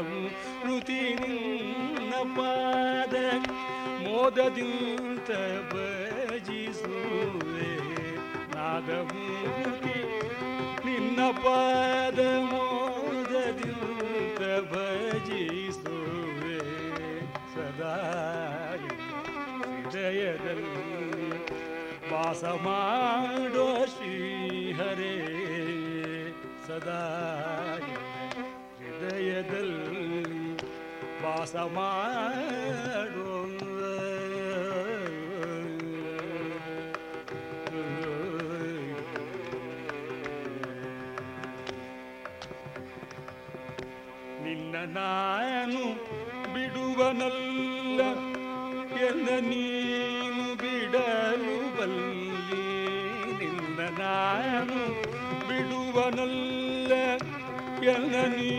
ಮೃತಿ ನಿನ್ನ ಪಾದ ಮೋದದಿಂತ ಭಜಿಸುವೆ ನಾದಮೂರ್ತಿ ನಿನ್ನ ಪಾದ ಮೋದದಿಂತ ಭಜಿಸುವೆ ಸದಾ ಹೃದಯದಲ್ಲಿ ವಾಸ ಮಾಡೋ ಶ್ರೀಹರೇ ಸದಾ ഹൃദയത്തിൽ വാസമാടും നിന്ന നായനു വിടുവനല്ല എന്ന നീനു വിടലുവല്ലി? നിന്ന നായനു വിടുവനല്ല എന്ന നീ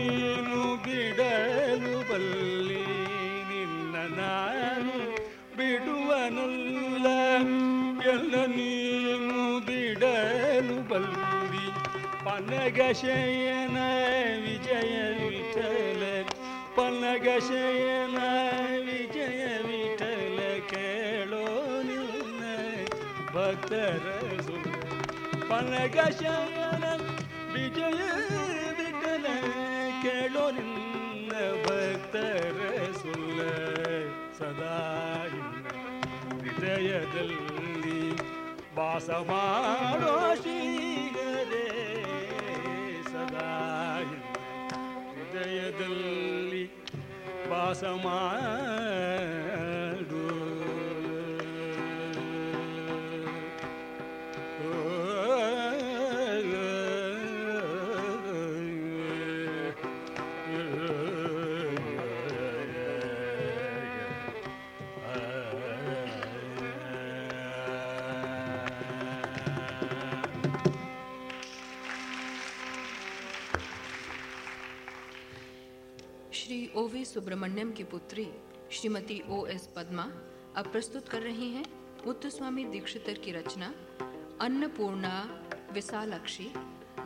ಪನಗಶಯನ ವಿಜಯ ವಿಠಲ ಪನಗಶಯನ ವಿಜಯ ವಿಠಲ ಕೇಳೋ ನಿನ್ನ ಭಕ್ತರ ಸುರ ಪನಗಶಯನ ವಿಜಯ ವಿಠಲ ಕೇಳೋ ನಿನ್ನ ಭಕ್ತರ ಸುಲ್ಲ ಸದಾ ಇನ್ನ ಹೃದಯದಲ್ಲಿ ವಾಸ ಮಾಡೋ ಶ್ರೀಗರೇ ಹೃದಯದಲ್ಲಿ ವಾಸ श्री सुब्रमण्यम की पुत्री, श्रीमती ओ एस पद्मा, अब प्रस्तुत कर रही हैं मुत्तुस्वामी दीक्षितर की रचना, अन्नपूर्णा, विशालक्षी,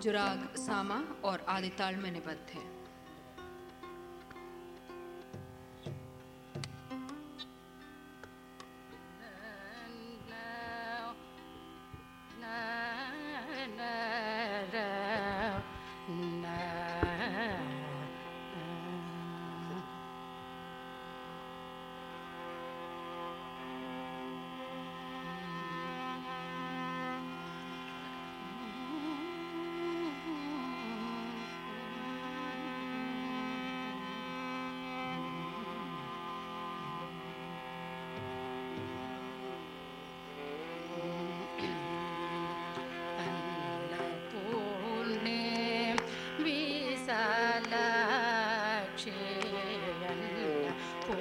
जुराग सामा और आदिताल में निबद्ध है। கமலாட்சியன் போ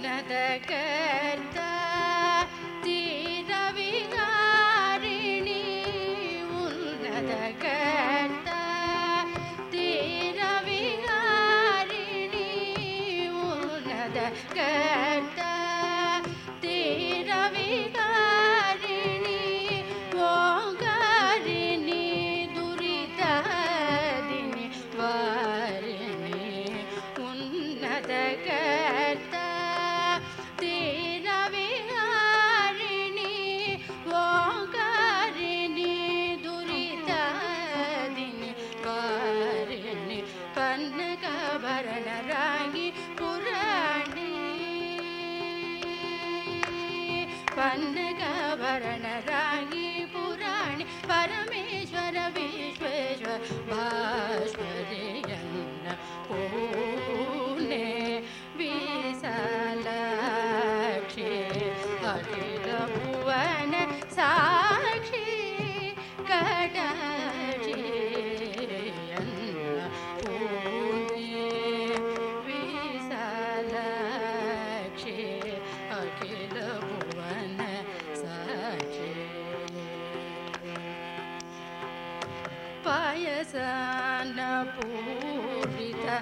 உன்னத கர்த்தா தீரவிகாரிணி உன்னத கர்த்தா தீரவிகாரிணி உன்னத கர்த்தா தீரவிகாரிணி போகாரிணி துரிதாதினி வாரிணி உன்னத கர்த்தா पूजितमाणि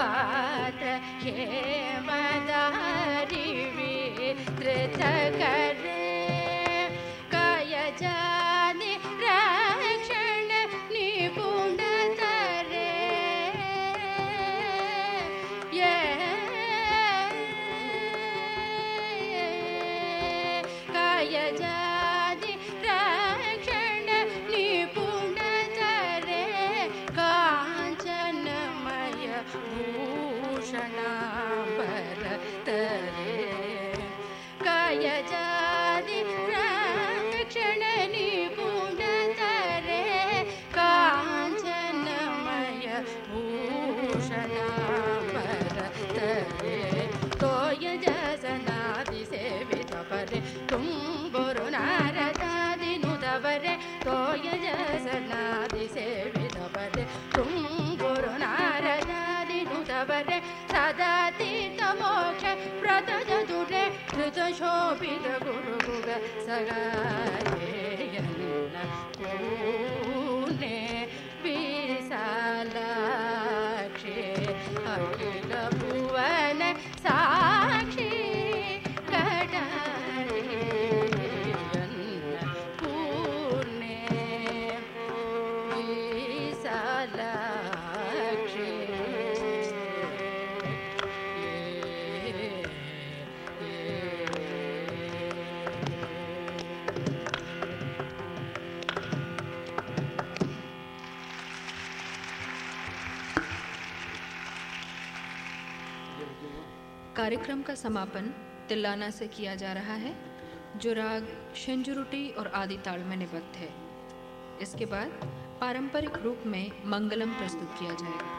பாத ஹேமதாரிவி திருதகரே கயஜானி ரக்ஷண நிபுணதரே கயஜா तोय जसनादि सेवित परे तुम्बुरु नारदादि नुदवरे तोय कार्यक्रम का समापन तिल्लाना से किया जा रहा है, जो राग, शेंजुरुटी और आदि ताल में निबद्ध है। इसके बाद पारंपरिक रूप में मंगलम प्रस्तुत किया जाएगा।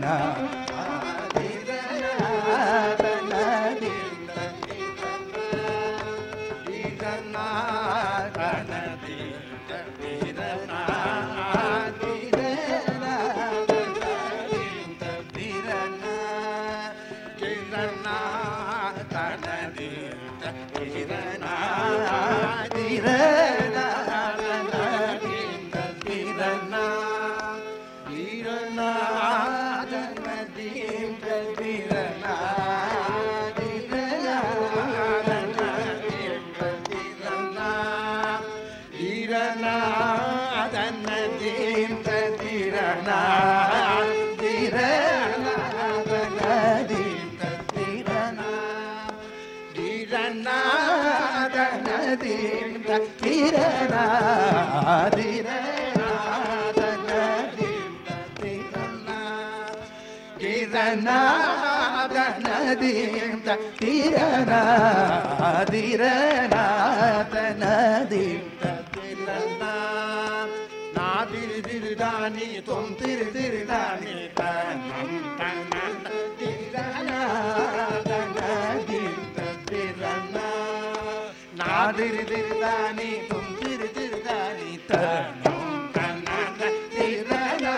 Ramana. நதீம் தீரநாதிரநாத நதீம் திரு திருதானி தொம் திரு திருதானி தன் தன் தன் திரநாத திரு திருதானி தும் திரு திருதானி தனும் கண்ணன திரதாதின்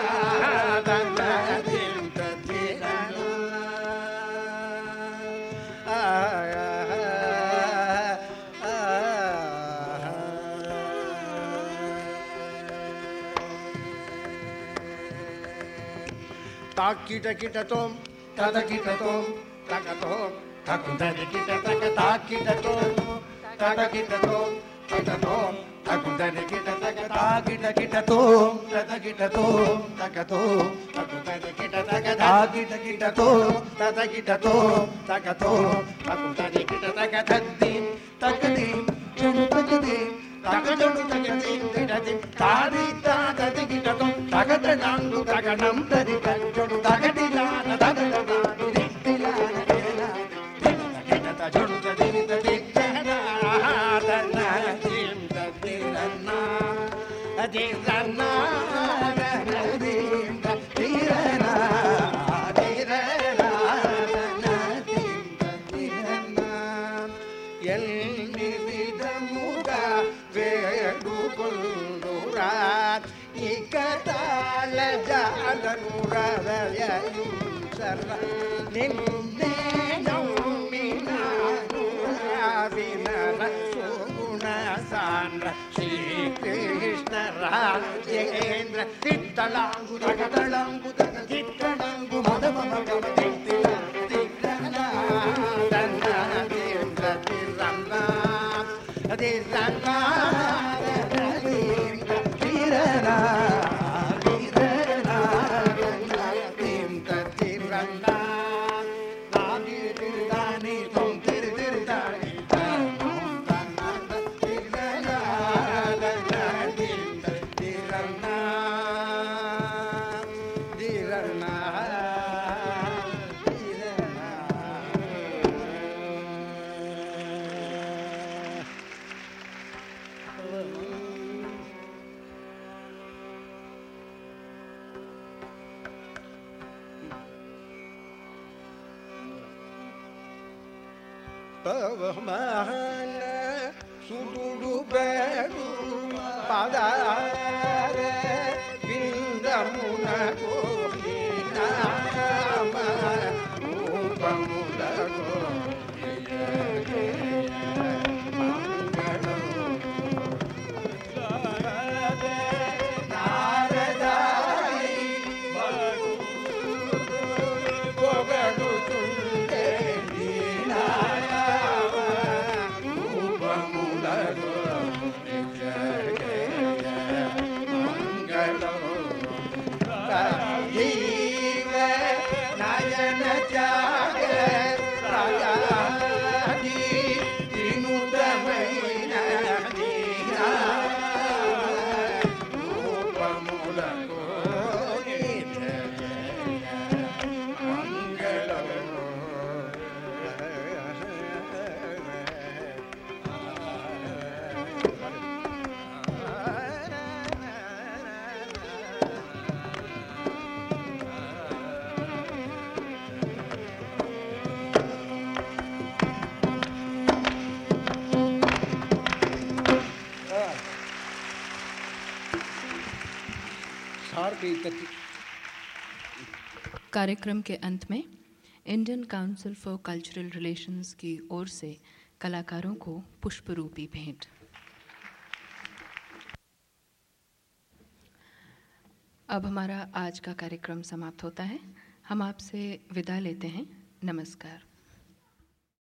தாக்கிட கிட்டத்தோம் தத கிட்டத்தோம் தகத்தோம் தகுந்தது கிட்ட தக தாக்கிட்டத்தோம் తటకిటతో తకతో తకుదరికిట తగదా గిటకిటతో తదగిటతో తకతో తకుదరికిట తగదా గిటకిటతో తదగిటతో తకతో తకుదరికిట తగదద్ది తగది జడు తగది తగజడు తగది తిడది తాది తాదది గిటకం తగత నాంగు తగణం తది తగజడు తగ சர்வதயம் சர்வ நின்றே ராஜேந்திர திட்டலாங்கு தகதளாங்கு திட்டலாங்கு மதமதம் திட்டலாங்கு ಪವಮಾನ ಸುಡುಡು ಬೇಡು ಪದ कार्यक्रम के अंत में Indian council for cultural relations की ओर से कलाकारों को पुष्प रूपी भेंट। अब हमारा आज का कार्यक्रम समाप्त होता है। हम आपसे विदा लेते हैं। नमस्कार।